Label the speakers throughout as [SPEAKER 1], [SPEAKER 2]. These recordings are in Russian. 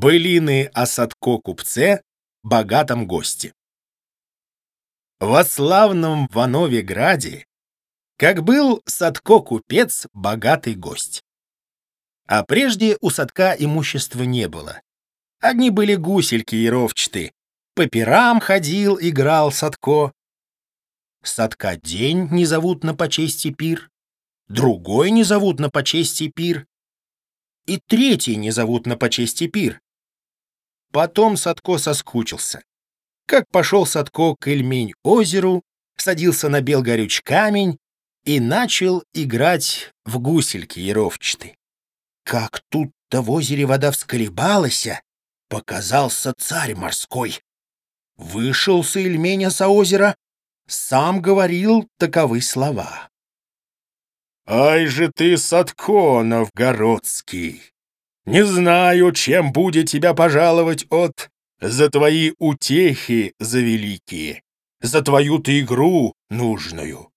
[SPEAKER 1] Былины о Садко-купце, богатом госте. Во славном Ванове-граде, как был Садко-купец, богатый гость. А прежде у Садка имущества не было. Одни были гусельки и ровчаты. По пирам ходил, играл Садко. Садка день не зовут на почести пир, другой не зовут на почести пир, и третий не зовут на почести пир. Потом Садко соскучился. Как пошел Садко к Эльмень-озеру, садился на белгорюч камень и начал играть в гусельки еровчаты. Как тут-то в озере вода всколебалась, показался царь морской. Вышел с Ильменя со озера, сам говорил таковы слова.
[SPEAKER 2] «Ай же ты, Садко новгородский! Не знаю, чем будет тебя пожаловать от за твои утехи за великие, за твою ты игру нужную.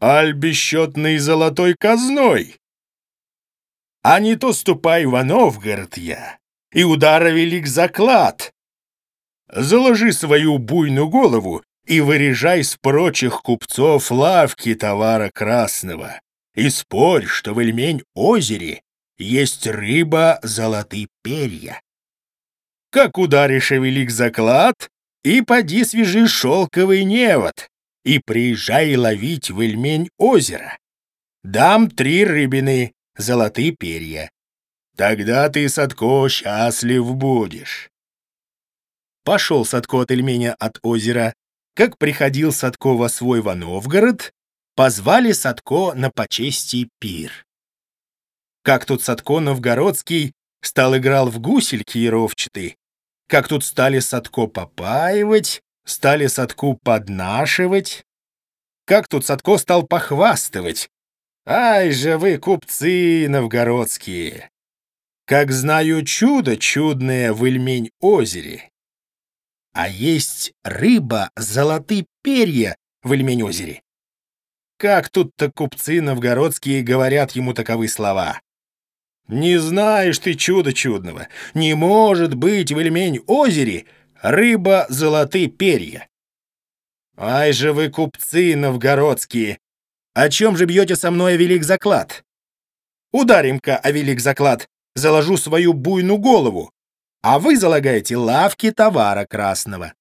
[SPEAKER 2] Аль бесчетный золотой казной. А не то ступай в Новгород я, и удара велик заклад. Заложи свою буйную голову и вырежай с прочих купцов лавки товара красного и спорь, что в Эльмень-озере есть рыба золотые перья. Как ударишь велик заклад, и поди свяжи шелковый невод, и приезжай ловить в Эльмень-озеро. Дам три рыбины, золотые перья. Тогда ты, Садко, счастлив будешь. Пошел Садко от Эльменя от озера. Как приходил Садко во свой во Новгород, позвали Садко на почести пир. Как тут Садко Новгородский стал играл в гусельки еровчатый, как тут стали Садко попаивать, стали Садку поднашивать, как тут Садко стал похвастывать. Ай же вы, купцы новгородские! Как знаю чудо чудное в Ильмень-озере. А есть рыба золотые перья в Ильмень-озере. Как тут-то купцы новгородские говорят ему таковы слова? Не знаешь ты чуда чудного. Не может быть в Ильмень-озере рыба золотые перья. Ай же вы, купцы новгородские! О чем же бьете со мной велик заклад? Ударим-ка о велик заклад, заложу свою буйную голову, а вы залагаете лавки товара красного.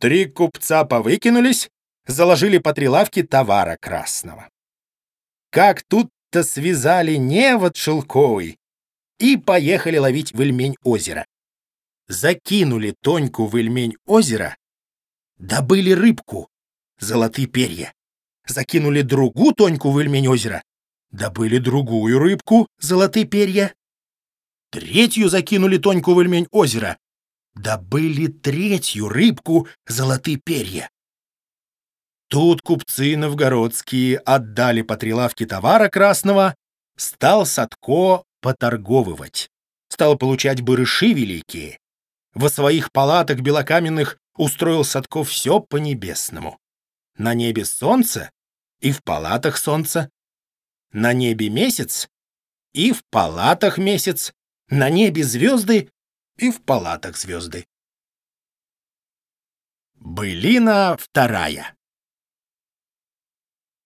[SPEAKER 2] Три купца повыкинулись, заложили по три лавки товара красного. Как тут-то связали невод шелковый и поехали ловить в Ильмень озеро. Закинули Тоньку в Ильмень озеро, добыли рыбку, золотые перья. Закинули другую Тоньку в Ильмень озеро, добыли другую рыбку, золотые перья. Третью закинули Тоньку в Ильмень озеро, добыли третью рыбку, золотые перья. Тут купцы новгородские отдали по три лавки товара красного, стал Садко поторговывать, стал получать барыши великие. Во своих палатах белокаменных устроил Садко все по-небесному. На небе солнце и в палатах солнце, на небе месяц и в палатах месяц, на небе звезды и в палатах звезды. Былина вторая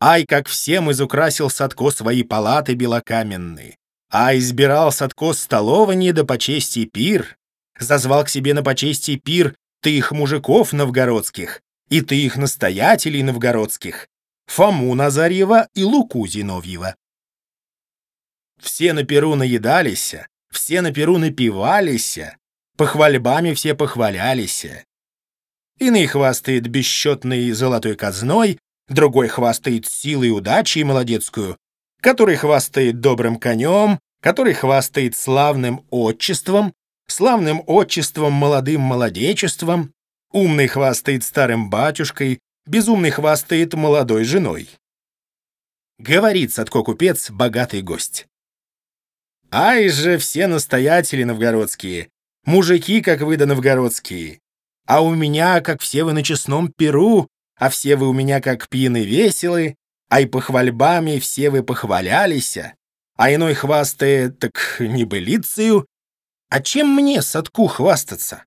[SPEAKER 2] Ай, как всем изукрасил Садко свои палаты белокаменные. Ай, избирал Садко столование да почести пир. Зазвал к себе на почести пир ты их мужиков новгородских, и ты их настоятелей новгородских, Фому Назарьева и Луку Зиновьева. Все на перу наедались, все на перу напивались, похвальбами все похвалялись. Иный хвастает бесчетной золотой казной, другой хвастает силой удачи и молодецкую, который хвастает добрым конем, который хвастает славным отчеством, славным отчеством молодым молодечеством, умный хвастает старым батюшкой, безумный хвастает молодой женой. Говорит Садко-купец, богатый гость. Ай же все настоятели новгородские, мужики, как вы да новгородские, а у меня, как все вы на честном перу, а все вы у меня как пьяны веселы, а и похвальбами все вы похвалялись, а иной хвастает так небылицею,
[SPEAKER 1] А чем мне, Садку, хвастаться?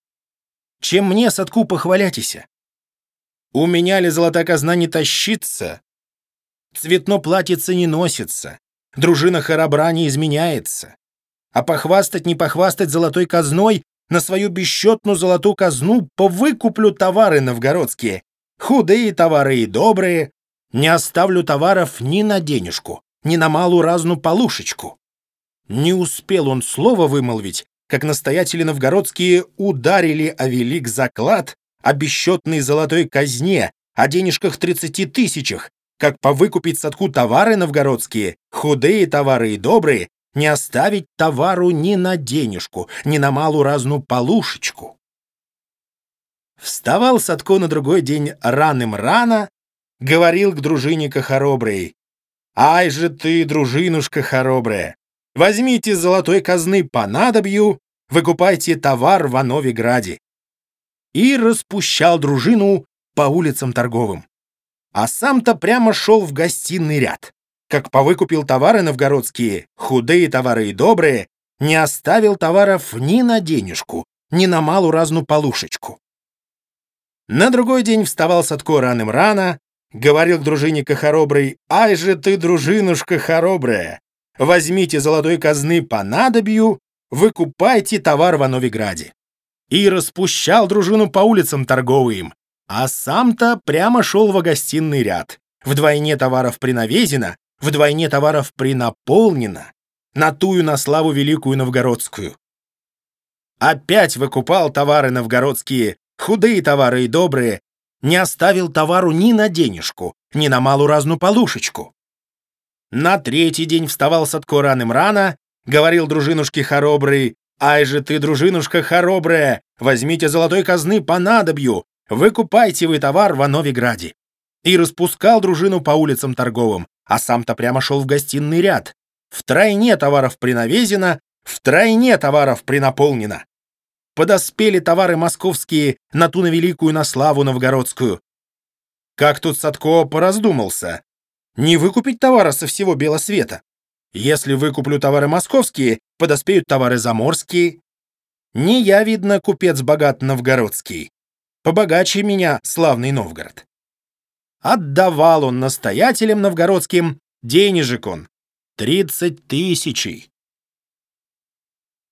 [SPEAKER 1] Чем мне, Садку, похвалятися? У меня ли золотая казна не тащится? Цветно платьице не носится, дружина хоробра не изменяется. А похвастать не похвастать золотой казной на свою бесчетную золотую казну повыкуплю товары новгородские, худые товары и добрые, не оставлю товаров ни на денежку, ни на малую разну полушечку. Не успел он слова вымолвить, как настоятели новгородские ударили о велик заклад, о бесчетной золотой казне, о денежках тридцати тысячах, как повыкупить садку товары новгородские, худые товары и добрые, не оставить товару ни на денежку, ни на малую разну полушечку. Вставал Садко на другой день раным рано, говорил к дружинника хороброй, «Ай же ты, дружинушка хоробрая, возьмите золотой казны понадобью, выкупайте товар в Ановиграде». И распущал дружину по улицам торговым. А сам-то прямо шел в гостиный ряд как повыкупил товары новгородские, худые товары и добрые, не оставил товаров ни на денежку, ни на малую разну полушечку. На другой день вставал Садко раным рано, говорил к хороброй, «Ай же ты, дружинушка хоробрая, возьмите золотой казны по надобью, выкупайте товар в Новиграде». И распущал дружину по улицам торговым, а сам-то прямо шел в гостиный ряд. Вдвойне товаров принавезено, вдвойне товаров принаполнено, на тую на славу великую новгородскую. Опять выкупал товары новгородские, худые товары и добрые, не оставил товару ни на денежку, ни на малую разну полушечку. На третий день вставал Садко раным рано, говорил дружинушке хоробрый, «Ай же ты, дружинушка хоробрая, возьмите золотой казны по надобью, выкупайте вы товар в Новиграде». И распускал дружину по улицам торговым, а сам-то прямо шел в гостиный ряд. Втройне товаров принавезено, втройне товаров принаполнено. Подоспели товары московские на ту на великую на славу новгородскую. Как тут Садко пораздумался. Не выкупить товара со всего бела света. Если выкуплю товары московские, подоспеют товары заморские. Не я, видно, купец богат новгородский. Побогаче меня славный Новгород. Отдавал он настоятелям новгородским денежек он. Тридцать тысячей.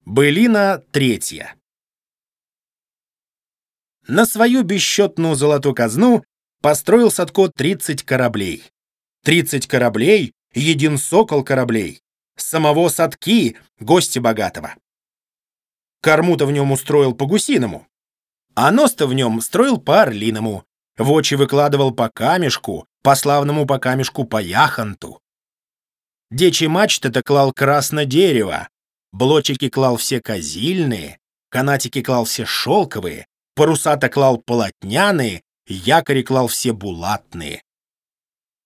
[SPEAKER 1] Былина третья. На свою бесчетную золотую казну построил Садко тридцать кораблей. Тридцать кораблей — един сокол кораблей. Самого Садки — гости богатого. Корму-то в нем устроил по-гусиному, а нос-то в нем строил по-орлиному, в очи выкладывал по камешку, по славному по камешку по яхонту. Дечи мачты-то клал красно дерево, блочики клал все козильные, канатики клал все шелковые, паруса-то клал полотняные, якори клал все булатные.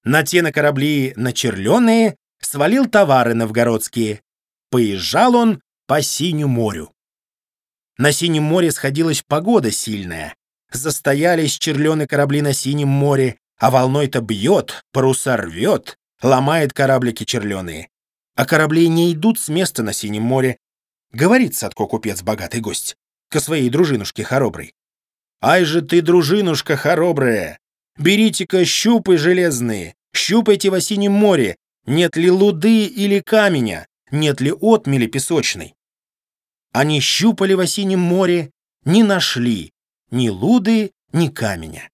[SPEAKER 1] На те на корабли начерленные свалил товары новгородские. Поезжал он по Синю морю. На Синем море сходилась погода сильная, Застоялись черленые корабли на синем море, а волной-то бьет, паруса рвет, ломает кораблики черленые. А корабли не идут с места на синем море. Говорит Садко купец, богатый гость, ко своей дружинушке хороброй. «Ай же ты, дружинушка хоробрая! Берите-ка щупы железные, щупайте в осеннем море, нет ли луды или каменя, нет ли отмели песочной». Они щупали в осеннем море, не нашли, ни луды, ни каменя.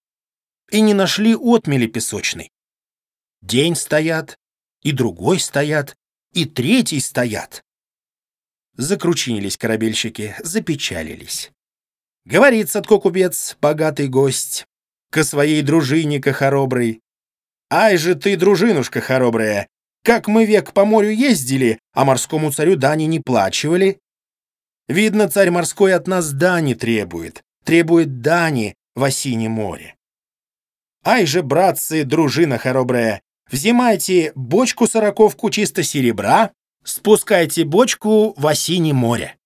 [SPEAKER 1] И не нашли отмели песочной. День стоят, и другой стоят, и третий стоят. Закручинились корабельщики, запечалились. Говорит Садко-купец, богатый гость, ко своей дружине-ка хороброй. «Ай же ты, дружинушка хоробрая, как мы век по морю ездили, а морскому царю дани не плачивали. Видно, царь морской от нас дани требует, требует дани в осине море. Ай же, братцы, дружина хоробрая, взимайте бочку-сороковку чисто серебра, спускайте бочку в осине море.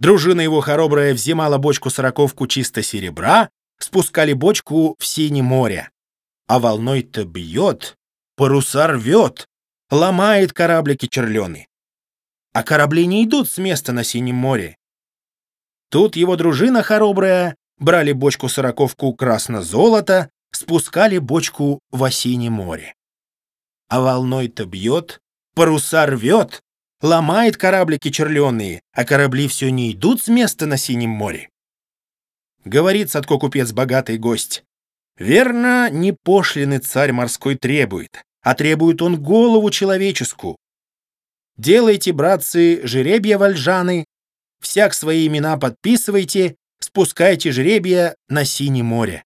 [SPEAKER 1] Дружина его хоробрая взимала бочку-сороковку чисто серебра, спускали бочку в синее море. А волной-то бьет, паруса рвет, ломает кораблики черленый. а корабли не идут с места на Синем море. Тут его дружина хоробрая брали бочку-сороковку красно-золото, спускали бочку в осеннее море. А волной-то бьет, паруса рвет, ломает кораблики черленые, а корабли все не идут с места на Синем море. Говорит Садко-купец богатый гость. Верно, не пошлины царь морской требует, а требует он голову человеческую. Делайте, братцы, жеребья вальжаны, всяк свои имена подписывайте, спускайте жребия на Синее море.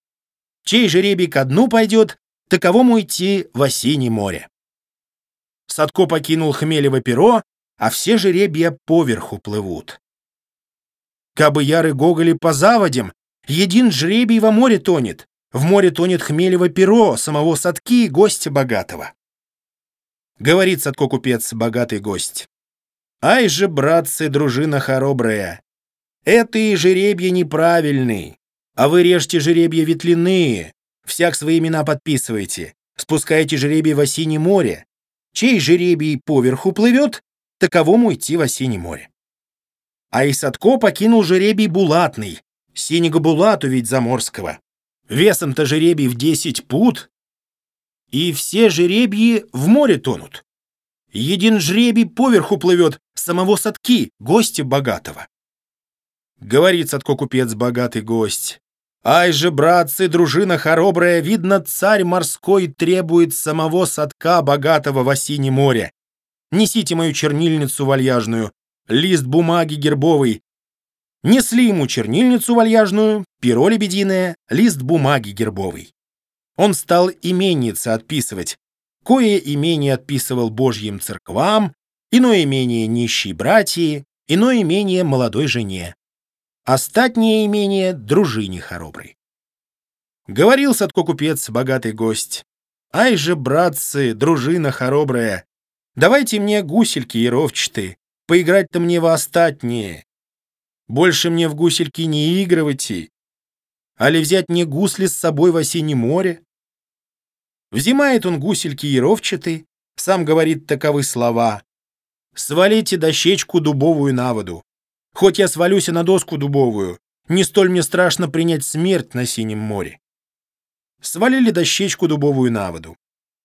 [SPEAKER 1] Чей жребий ко дну пойдет, таковому идти во Синее море. Садко покинул Хмелево перо, а все жеребья поверху плывут. Кабы яры гоголи по заводям, един жребий во море тонет, в море тонет Хмелево перо, самого Садки, гостя богатого. Говорит Садко-купец, богатый гость. Ай же, братцы, дружина хоробрая, это и жеребья неправильные, а вы режьте жеребья ветляные, всяк свои имена подписывайте, спускайте жеребий в осеннее море. Чей жеребий поверху плывет, таковому идти в осеннее море. А Исадко покинул жеребий булатный, синего булату ведь заморского. Весом-то жеребий в десять пут, и все жеребьи в море тонут. Един жребий поверху плывет самого садки, гостя богатого. Говорит Садко-купец богатый гость. Ай же, братцы, дружина хоробрая, видно, царь морской требует самого садка богатого в осине море. Несите мою чернильницу вальяжную, лист бумаги гербовый. Несли ему чернильницу вальяжную, перо лебединое, лист бумаги гербовый. Он стал именницы отписывать. Кое имение отписывал божьим церквам, иное имение нищей братьи, иное имение молодой жене. Остатнее имение дружине хороброй. Говорил Садко-купец, богатый гость. Ай же, братцы, дружина хоробрая, давайте мне гусельки и ровчаты, поиграть-то мне во остатнее. Больше мне в гусельки не игрывайте, али взять мне гусли с собой в осеннее море. Взимает он гусельки и ровчаты, сам говорит таковы слова. Свалите дощечку дубовую на воду. Хоть я свалюсь на доску дубовую, не столь мне страшно принять смерть на синем море. Свалили дощечку дубовую на воду.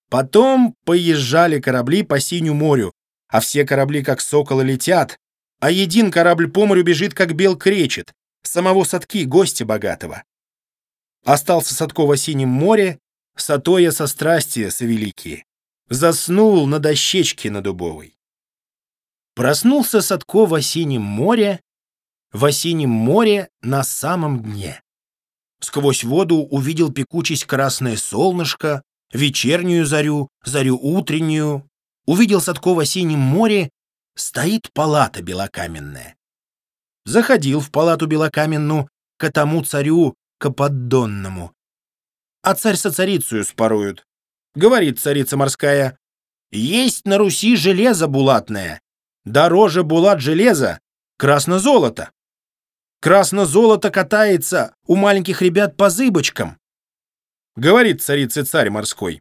[SPEAKER 1] Потом поезжали корабли по синему морю, а все корабли как соколы летят, а един корабль по морю бежит, как бел кречет, самого Садки, гостя богатого. Остался Садко во синем море, сатоя со страсти великие. Заснул на дощечке на дубовой. Проснулся Садко в осеннем море, в осеннем море на самом дне. Сквозь воду увидел пекучесть красное солнышко, вечернюю зарю, зарю утреннюю. Увидел Садко в осеннем море, стоит палата белокаменная. Заходил в палату белокаменную к тому царю Каподдонному. А царь со царицею споруют. Говорит царица морская, «Есть на Руси железо булатное, Дороже булат железа, красно-золото. Красно-золото катается у маленьких ребят по зыбочкам. Говорит царица царь морской.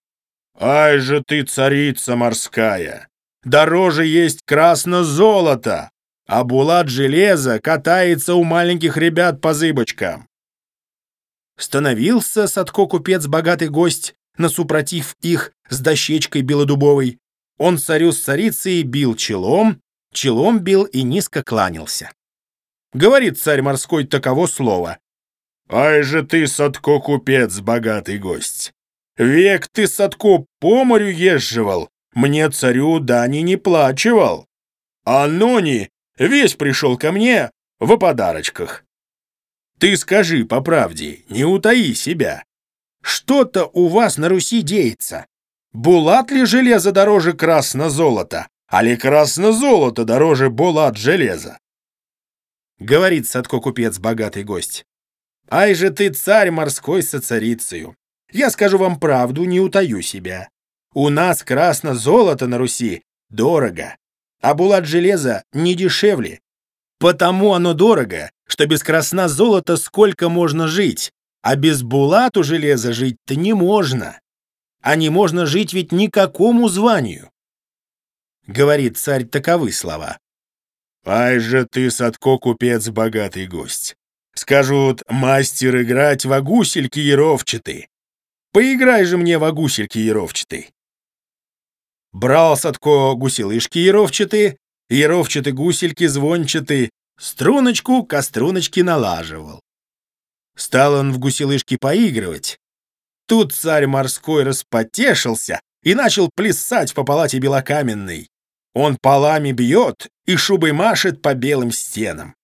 [SPEAKER 1] Ай же ты, царица морская! Дороже есть красно-золото, а булат железа катается у маленьких ребят по зыбочкам. Становился Садко-купец богатый гость, насупротив их с дощечкой белодубовой. Он царю с царицей бил челом, челом бил и низко кланялся. Говорит царь морской таково слово. «Ай же ты, Садко, купец, богатый гость! Век ты, Садко, по морю езживал, мне царю дани не плачивал. А нони весь пришел ко мне в подарочках. Ты скажи по правде, не утаи себя. Что-то у вас на Руси деется. Булат ли железо дороже красно-золота? али красно-золото дороже булат железа. Говорит Садко-купец, богатый гость. Ай же ты, царь морской со царицею. Я скажу вам правду, не утаю себя. У нас красно-золото на Руси дорого, а булат железа не дешевле. Потому оно дорого, что без красна-золота сколько можно жить, а без булату железа жить-то не можно. А не можно жить ведь никакому званию. Говорит царь таковы слова.
[SPEAKER 2] Ай же ты, Садко, купец, богатый гость. Скажут, мастер играть в гусельки еровчатый. Поиграй же мне в гусельки еровчатый. Брал Садко гуселышки еровчатые, еровчатые гусельки звончатые, струночку ко струночке налаживал. Стал он в гуселышки поигрывать. Тут царь морской распотешился и начал плясать по палате белокаменной. Он полами бьет и шубой машет по белым стенам.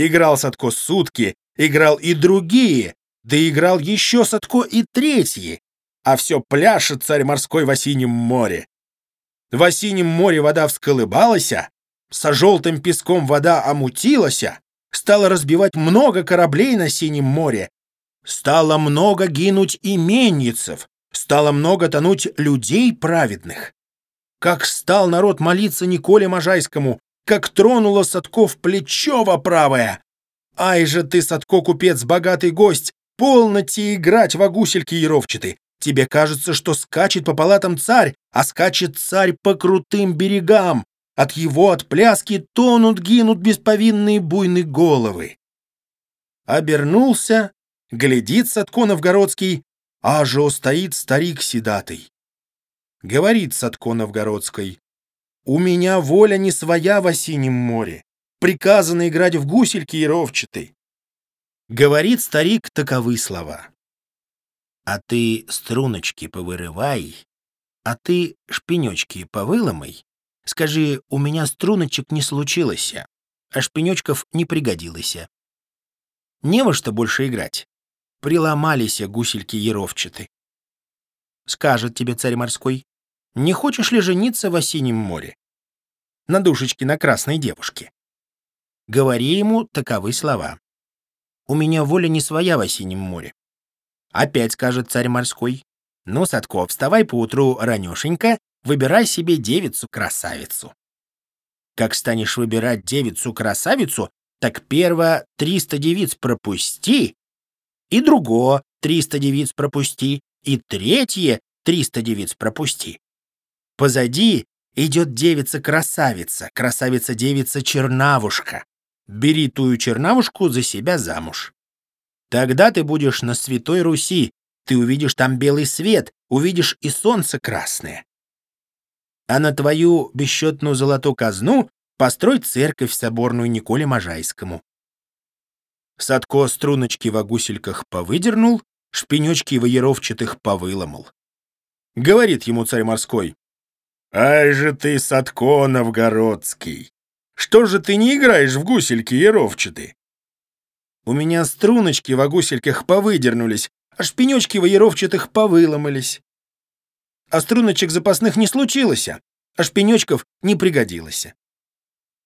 [SPEAKER 2] Играл Садко сутки, играл и другие, да играл еще Садко и третьи, а все пляшет царь морской в осеннем море. В осеннем море вода всколыбалась, со желтым песком вода омутилась, стало разбивать много кораблей на синем море, стало много гинуть именницев, стало много тонуть людей праведных. Как стал народ молиться Николе Можайскому, как тронуло Садков плечо во правое. Ай же ты, Садко, купец, богатый гость, полноте играть в гусельки еровчаты. Тебе кажется, что скачет по палатам царь, а скачет царь по крутым берегам. От его отпляски тонут, гинут бесповинные буйные головы. Обернулся, глядит Садко Новгородский, а же стоит старик седатый. Говорит Садко Новгородской, «У меня воля не своя в осеннем море, приказано играть в гусельки и ровчатый». Говорит старик таковы слова. «А ты струночки повырывай, а ты шпенечки повыломай. Скажи, у меня струночек не случилось, а шпенечков не пригодилось. Не во что больше играть. Приломались гусельки еровчаты. Скажет тебе царь морской, не хочешь ли жениться в осеннем море? На душечке на красной девушке. Говори ему таковы слова. У меня воля не своя в осеннем море. Опять скажет царь морской. Ну, Садко, вставай поутру ранешенько, выбирай себе девицу-красавицу. Как станешь выбирать девицу-красавицу, так перво триста девиц пропусти, и другого триста девиц пропусти, и третье триста девиц пропусти. Позади идет девица-красавица, красавица-девица-чернавушка. Бери тую чернавушку за себя замуж. Тогда ты будешь на Святой Руси, ты увидишь там белый свет, увидишь и солнце красное. А на твою бесчетную золотую казну построй церковь соборную Николе Можайскому. Садко струночки в гусельках повыдернул, шпенечки в яровчатых повыломал. Говорит ему царь морской, «Ай же ты, Садко Новгородский! Что же ты не играешь в гусельки яровчаты?» У меня струночки в гусельках повыдернулись, а шпенечки в яровчатых повыломались. А струночек запасных не случилось, а шпенечков не пригодилось.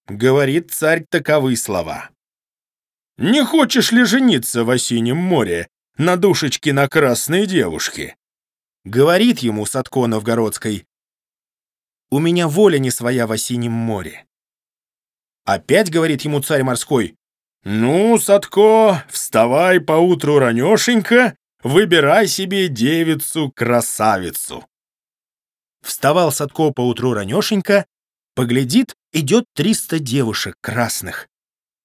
[SPEAKER 2] Говорит царь таковы слова. «Не хочешь ли жениться в осеннем море на душечке на красной девушке?» Говорит ему Садко Новгородской. «У меня воля не своя в осеннем море». Опять говорит ему царь морской. «Ну, Садко, вставай поутру ранешенько, выбирай себе девицу-красавицу». Вставал Садко поутру ранешенько, поглядит, идет триста девушек красных.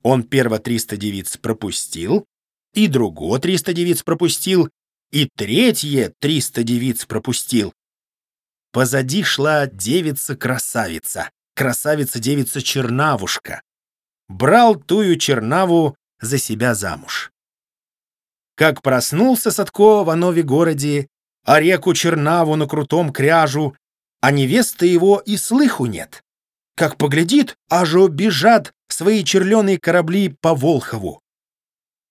[SPEAKER 2] Он перво триста девиц пропустил, и друго триста девиц пропустил, и третье триста девиц пропустил. Позади шла девица-красавица, красавица-девица-чернавушка. Брал тую чернаву за себя замуж. Как проснулся Садко в Анове городе, а реку Чернаву на крутом кряжу, а невесты его и слыху нет. Как поглядит, аж бежат свои черленые корабли по Волхову.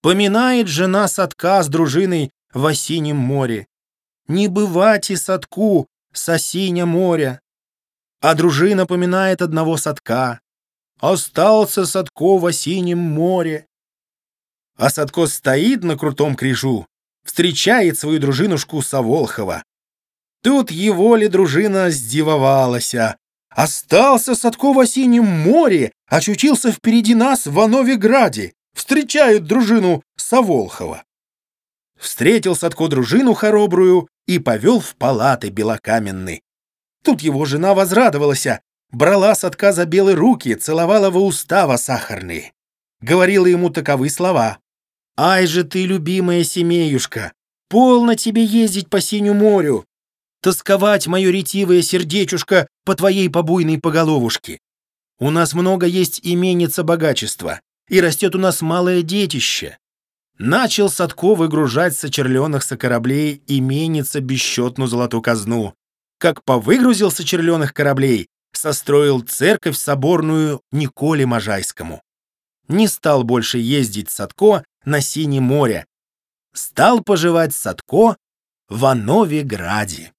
[SPEAKER 2] Поминает жена Садка с дружиной в осеннем море. Не бывать и Садку с осення моря. А дружина поминает одного Садка. Остался Садко в осеннем море. А Садко стоит на крутом крижу, встречает свою дружинушку Саволхова. Тут его ли дружина сдивовалася. Остался Садко в осеннем море, очутился впереди нас в Ановеграде. Встречают дружину Саволхова. Встретил Садко дружину хоробрую и повел в палаты белокаменны. Тут его жена возрадовалась,
[SPEAKER 1] брала Садка за белые руки, целовала во устава сахарные. Говорила ему таковы слова. «Ай же ты, любимая семеюшка, полно тебе ездить по синему морю, тосковать, мое ретивое сердечушка, по твоей побуйной поголовушке. У нас много есть именица богачества, и растет у нас малое детище. Начал Садко выгружать с очерленных со кораблей именица бесчетную золотую казну. Как повыгрузил с очерленных кораблей, состроил церковь соборную Николе Можайскому. Не стал больше ездить Садко на Синее море. Стал поживать Садко в Ановеграде.